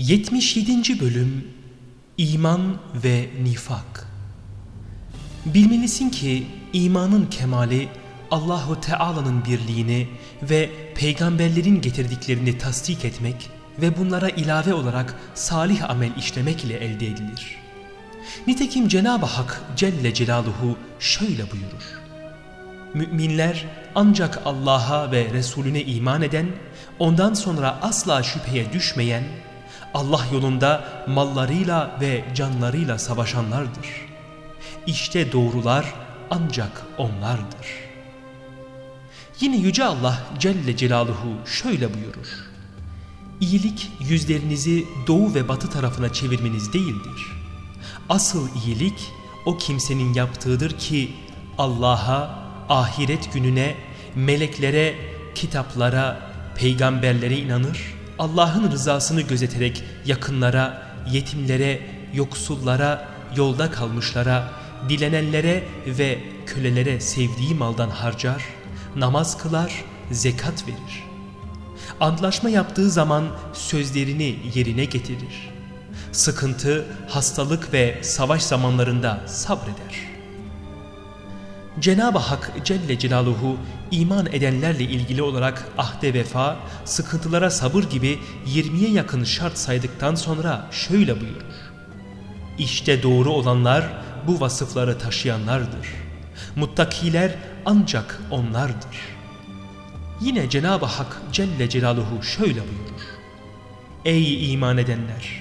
77. Bölüm İman ve Nifak Bilmelisin ki imanın kemali Allahu Teala'nın birliğini ve peygamberlerin getirdiklerini tasdik etmek ve bunlara ilave olarak salih amel işlemek ile elde edilir. Nitekim Cenab-ı Hak Celle Celaluhu şöyle buyurur. Müminler ancak Allah'a ve Resulüne iman eden, ondan sonra asla şüpheye düşmeyen, Allah yolunda mallarıyla ve canlarıyla savaşanlardır. İşte doğrular ancak onlardır. Yine Yüce Allah Celle Celaluhu şöyle buyurur. İyilik yüzlerinizi doğu ve batı tarafına çevirmeniz değildir. Asıl iyilik o kimsenin yaptığıdır ki Allah'a, ahiret gününe, meleklere, kitaplara, peygamberlere inanır Allah'ın rızasını gözeterek yakınlara, yetimlere, yoksullara, yolda kalmışlara, dilenenlere ve kölelere sevdiği maldan harcar, namaz kılar, zekat verir. Antlaşma yaptığı zaman sözlerini yerine getirir. Sıkıntı, hastalık ve savaş zamanlarında sabreder. Cenab-ı Hak Celle Celaluhu iman edenlerle ilgili olarak ahde vefa, sıkıntılara sabır gibi 20'ye yakın şart saydıktan sonra şöyle buyurur. İşte doğru olanlar bu vasıfları taşıyanlardır. Muttakiler ancak onlardır. Yine Cenab-ı Hak Celle Celaluhu şöyle buyurur. Ey iman edenler!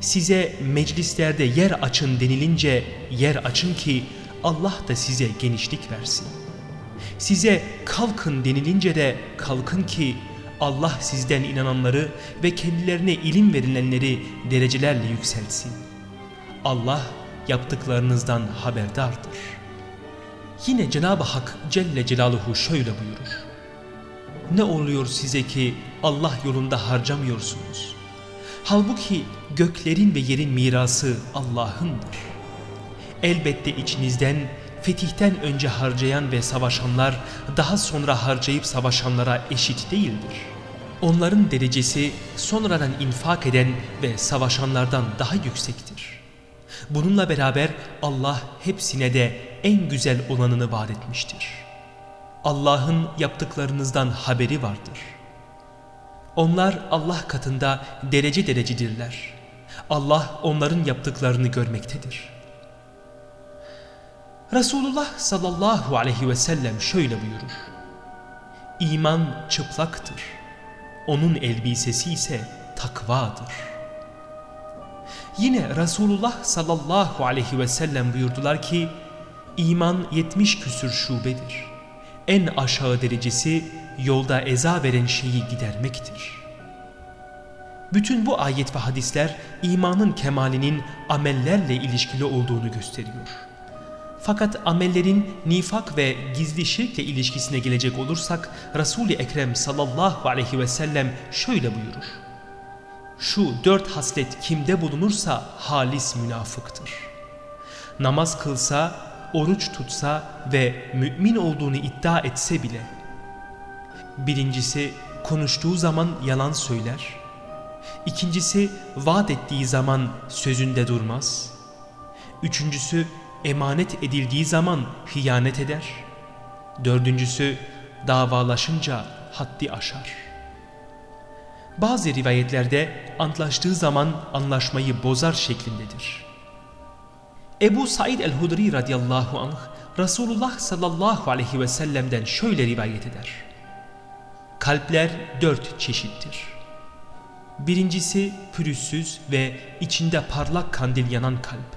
Size meclislerde yer açın denilince yer açın ki Allah da size genişlik versin. Size kalkın denilince de kalkın ki Allah sizden inananları ve kendilerine ilim verilenleri derecelerle yükseltsin. Allah yaptıklarınızdan haberdardır. Yine Cenab-ı Hak Celle Celaluhu şöyle buyurur. Ne oluyor size ki Allah yolunda harcamıyorsunuz? Halbuki göklerin ve yerin mirası Allah'ındır. Elbette içinizden fetihten önce harcayan ve savaşanlar daha sonra harcayıp savaşanlara eşit değildir. Onların derecesi sonradan infak eden ve savaşanlardan daha yüksektir. Bununla beraber Allah hepsine de en güzel olanını vaat etmiştir. Allah'ın yaptıklarınızdan haberi vardır. Onlar Allah katında derece derecedirler. Allah onların yaptıklarını görmektedir. Resulullah sallallahu aleyhi ve sellem şöyle buyurur. İman çıplaktır. Onun elbisesi ise takvadır. Yine Resulullah sallallahu aleyhi ve sellem buyurdular ki iman yetmiş küsür şubedir. En aşağı derecesi yolda eza veren şeyi gidermektir. Bütün bu ayet ve hadisler imanın kemalinin amellerle ilişkili olduğunu gösteriyor. Fakat amellerin nifak ve gizli şirkle ilişkisine gelecek olursak Resul-i Ekrem sallallahu aleyhi ve sellem şöyle buyurur. Şu dört haslet kimde bulunursa halis münafıktır. Namaz kılsa, oruç tutsa ve mümin olduğunu iddia etse bile. Birincisi konuştuğu zaman yalan söyler. İkincisi vaat ettiği zaman sözünde durmaz. Üçüncüsü emanet edildiği zaman hıyanet eder. Dördüncüsü davalaşınca haddi aşar. Bazı rivayetlerde antlaştığı zaman anlaşmayı bozar şeklindedir. Ebu Said el-Hudri radıyallahu anh Resulullah sallallahu aleyhi ve sellem'den şöyle rivayet eder. Kalpler dört çeşittir. Birincisi pürüzsüz ve içinde parlak kandil yanan kalp.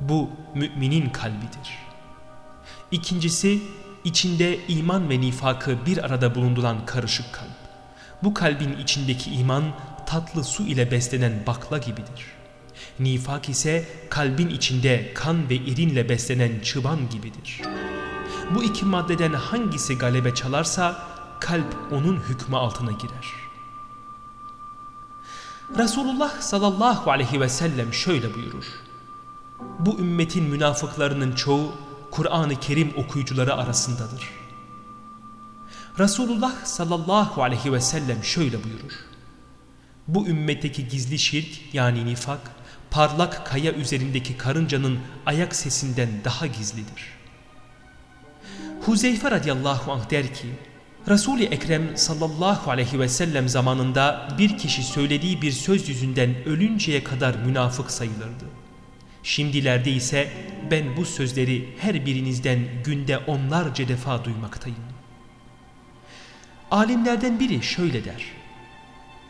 Bu müminin kalbidir. İkincisi içinde iman ve nifakı bir arada bulunduran karışık kalp. Bu kalbin içindeki iman tatlı su ile beslenen bakla gibidir. Nifak ise kalbin içinde kan ve irinle beslenen çıban gibidir. Bu iki maddeden hangisi galebe çalarsa kalp onun hükmü altına girer. Resulullah sallallahu aleyhi ve sellem şöyle buyurur bu ümmetin münafıklarının çoğu Kur'an-ı Kerim okuyucuları arasındadır. Resulullah sallallahu aleyhi ve sellem şöyle buyurur. Bu ümmetteki gizli şirk yani nifak, parlak kaya üzerindeki karıncanın ayak sesinden daha gizlidir. Huzeyfe radıyallahu anh der ki, Resul-i Ekrem sallallahu aleyhi ve sellem zamanında bir kişi söylediği bir söz yüzünden ölünceye kadar münafık sayılırdı. Şimdilerde ise ben bu sözleri her birinizden günde onlarca defa duymaktayım. Alimlerden biri şöyle der.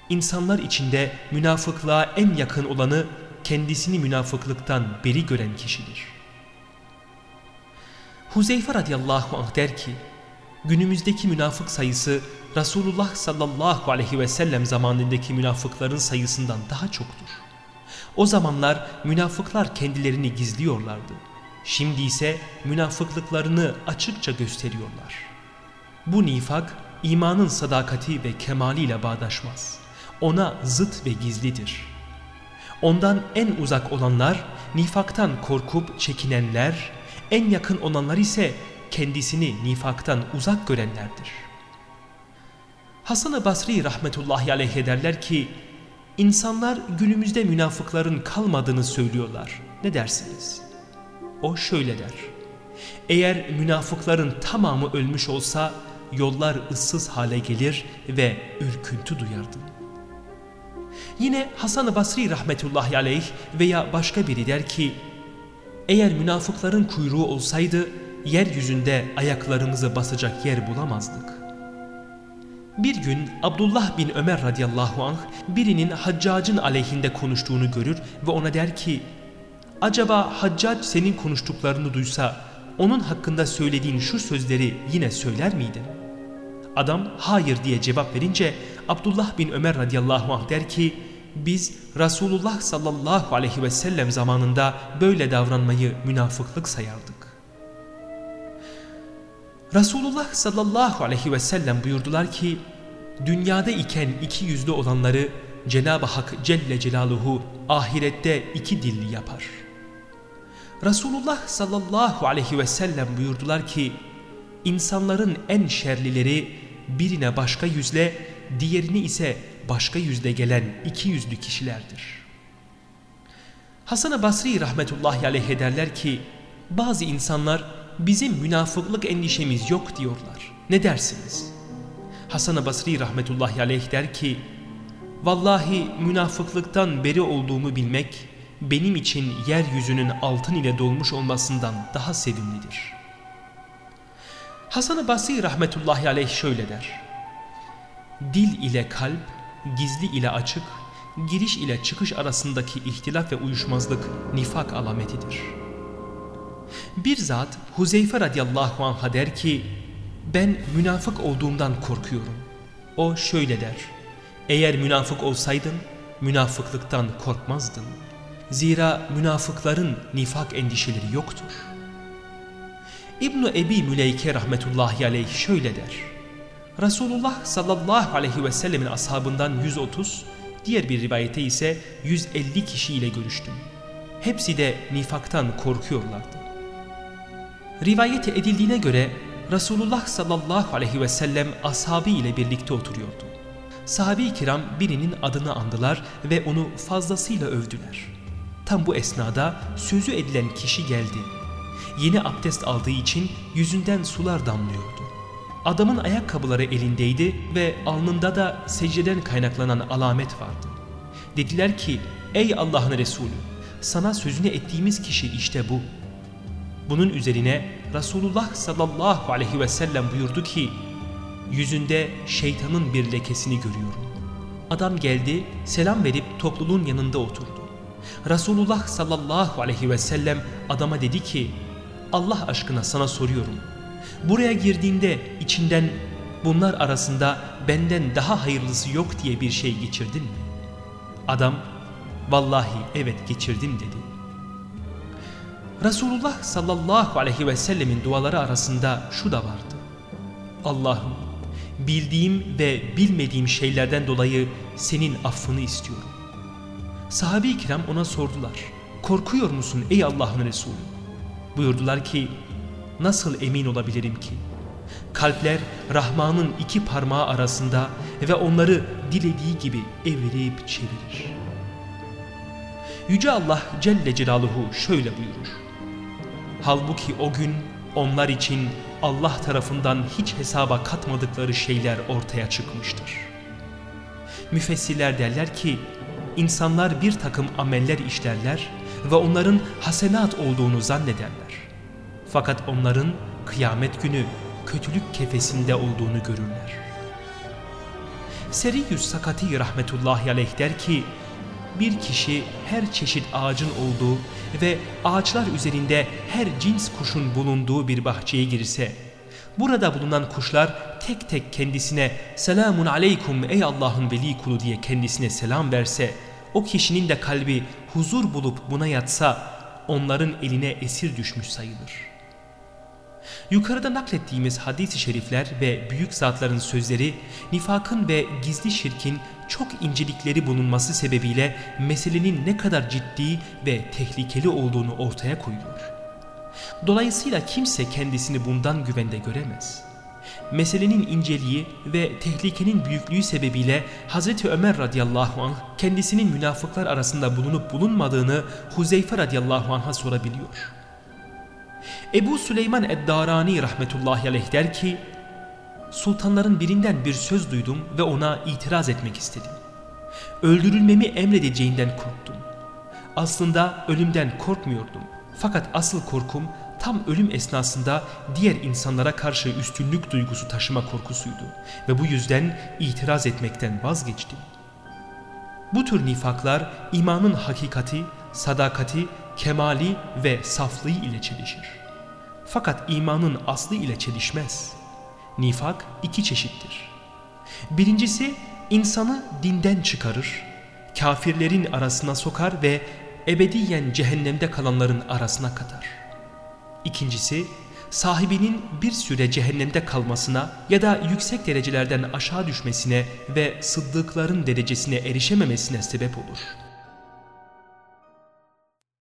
İnsanlar içinde münafıklığa en yakın olanı kendisini münafıklıktan beri gören kişidir. Huzeyfe radıyallahu anh der ki, günümüzdeki münafık sayısı Resulullah sallallahu aleyhi ve sellem zamanındaki münafıkların sayısından daha çoktur. O zamanlar münafıklar kendilerini gizliyorlardı. Şimdi ise münafıklıklarını açıkça gösteriyorlar. Bu nifak imanın sadakati ve kemaliyle bağdaşmaz. Ona zıt ve gizlidir. Ondan en uzak olanlar, nifaktan korkup çekinenler, en yakın olanlar ise kendisini nifaktan uzak görenlerdir. Hasan-ı Basri rahmetullahi aleyh ederler ki, insanlar günümüzde münafıkların kalmadığını söylüyorlar. Ne dersiniz? O şöyle der. Eğer münafıkların tamamı ölmüş olsa yollar ıssız hale gelir ve ürküntü duyardım. Yine Hasan-ı Basri rahmetullahi aleyh veya başka biri der ki eğer münafıkların kuyruğu olsaydı yeryüzünde ayaklarımızı basacak yer bulamazdık. Bir gün Abdullah bin Ömer radıyallahu anh birinin haccacın aleyhinde konuştuğunu görür ve ona der ki Acaba haccac senin konuştuklarını duysa onun hakkında söylediğin şu sözleri yine söyler miydin? Adam hayır diye cevap verince Abdullah bin Ömer radıyallahu anh der ki biz Resulullah sallallahu aleyhi ve sellem zamanında böyle davranmayı münafıklık sayardık. Resulullah sallallahu aleyhi ve sellem buyurdular ki dünyada iken iki yüzlü olanları Cenab-ı Hak Celle Celaluhu ahirette iki dilli yapar. Resulullah sallallahu aleyhi ve sellem buyurdular ki insanların en şerlileri birine başka yüzle diğerini ise başka yüzde gelen iki yüzlü kişilerdir. Hasan-ı Basri rahmetullahi aleyh derler ki bazı insanlar bizim münafıklık endişemiz yok diyorlar. Ne dersiniz? Hasan-ı Basri rahmetullahi aleyh der ki Vallahi münafıklıktan beri olduğumu bilmek benim için yeryüzünün altın ile dolmuş olmasından daha sevimlidir. Hasan-ı Basri rahmetullahi aleyh şöyle der. Dil ile kalp, gizli ile açık, giriş ile çıkış arasındaki ihtilaf ve uyuşmazlık nifak alametidir. Bir zat Huzeyfe radiyallahu anh'a der ki, ben münafık olduğumdan korkuyorum. O şöyle der, eğer münafık olsaydın münafıklıktan korkmazdın. Zira münafıkların nifak endişeleri yoktur. İbn Ebi Müleyke rahmetullahi aleyh şöyle der. Resulullah sallallahu aleyhi ve sellemin ashabından 130, diğer bir rivayete ise 150 kişiyle görüştüm. Hepsi de nifaktan korkuyorlardı. Rivayet edildiğine göre Resulullah sallallahu aleyhi ve sellem ashabı ile birlikte oturuyordu. Sahabi-i kiram birinin adını andılar ve onu fazlasıyla övdüler. Tam bu esnada sözü edilen kişi geldi. Yeni abdest aldığı için yüzünden sular damlıyordu. Adamın ayakkabıları elindeydi ve alnında da secdeden kaynaklanan alamet vardı. Dediler ki ey Allah'ın Resulü sana sözünü ettiğimiz kişi işte bu. Bunun üzerine Resulullah sallallahu aleyhi ve sellem buyurdu ki yüzünde şeytanın bir lekesini görüyorum. Adam geldi selam verip topluluğun yanında oturdu. Resulullah sallallahu aleyhi ve sellem adama dedi ki Allah aşkına sana soruyorum. Buraya girdiğinde içinden bunlar arasında benden daha hayırlısı yok diye bir şey geçirdin mi? Adam vallahi evet geçirdim dedi. Resulullah sallallahu aleyhi ve sellemin duaları arasında şu da vardı. Allah'ım bildiğim ve bilmediğim şeylerden dolayı senin affını istiyorum. Sahabe-i kiram ona sordular. Korkuyor musun ey Allah'ın Resulü? Buyurdular ki nasıl emin olabilirim ki? Kalpler Rahman'ın iki parmağı arasında ve onları dilediği gibi evirip çevirir. Yüce Allah Celle Celaluhu şöyle buyurur. Halbuki o gün onlar için Allah tarafından hiç hesaba katmadıkları şeyler ortaya çıkmıştır. Müfessirler derler ki, insanlar bir takım ameller işlerler ve onların hasenat olduğunu zannederler. Fakat onların kıyamet günü kötülük kefesinde olduğunu görürler. Seriyüz Sakati rahmetullahi aleyh der ki, bir kişi her çeşit ağacın olduğu ve ağaçlar üzerinde her cins kuşun bulunduğu bir bahçeye girse, burada bulunan kuşlar tek tek kendisine selamun aleykum ey Allah'ın veli kulu diye kendisine selam verse, o kişinin de kalbi huzur bulup buna yatsa, onların eline esir düşmüş sayılır.'' Yukarıda naklettiğimiz hadis-i şerifler ve büyük zatların sözleri nifakın ve gizli şirkin çok incelikleri bulunması sebebiyle meselenin ne kadar ciddi ve tehlikeli olduğunu ortaya koyuyor. Dolayısıyla kimse kendisini bundan güvende göremez. Meselenin inceliği ve tehlikenin büyüklüğü sebebiyle Hz. Ömer radıyallahu anh kendisinin münafıklar arasında bulunup bulunmadığını Huzeyfe radıyallahu anh'a sorabiliyor. Ebu Süleyman Eddarani rahmetullahi aleyh der ki, Sultanların birinden bir söz duydum ve ona itiraz etmek istedim. Öldürülmemi emredeceğinden korktum. Aslında ölümden korkmuyordum. Fakat asıl korkum tam ölüm esnasında diğer insanlara karşı üstünlük duygusu taşıma korkusuydu. Ve bu yüzden itiraz etmekten vazgeçtim. Bu tür nifaklar imanın hakikati, sadakati, kemali ve saflığı ile çelişir. Fakat imanın aslı ile çelişmez. Nifak iki çeşittir. Birincisi insanı dinden çıkarır, kafirlerin arasına sokar ve ebediyen cehennemde kalanların arasına katar. İkincisi sahibinin bir süre cehennemde kalmasına ya da yüksek derecelerden aşağı düşmesine ve sıddıkların derecesine erişememesine sebep olur.''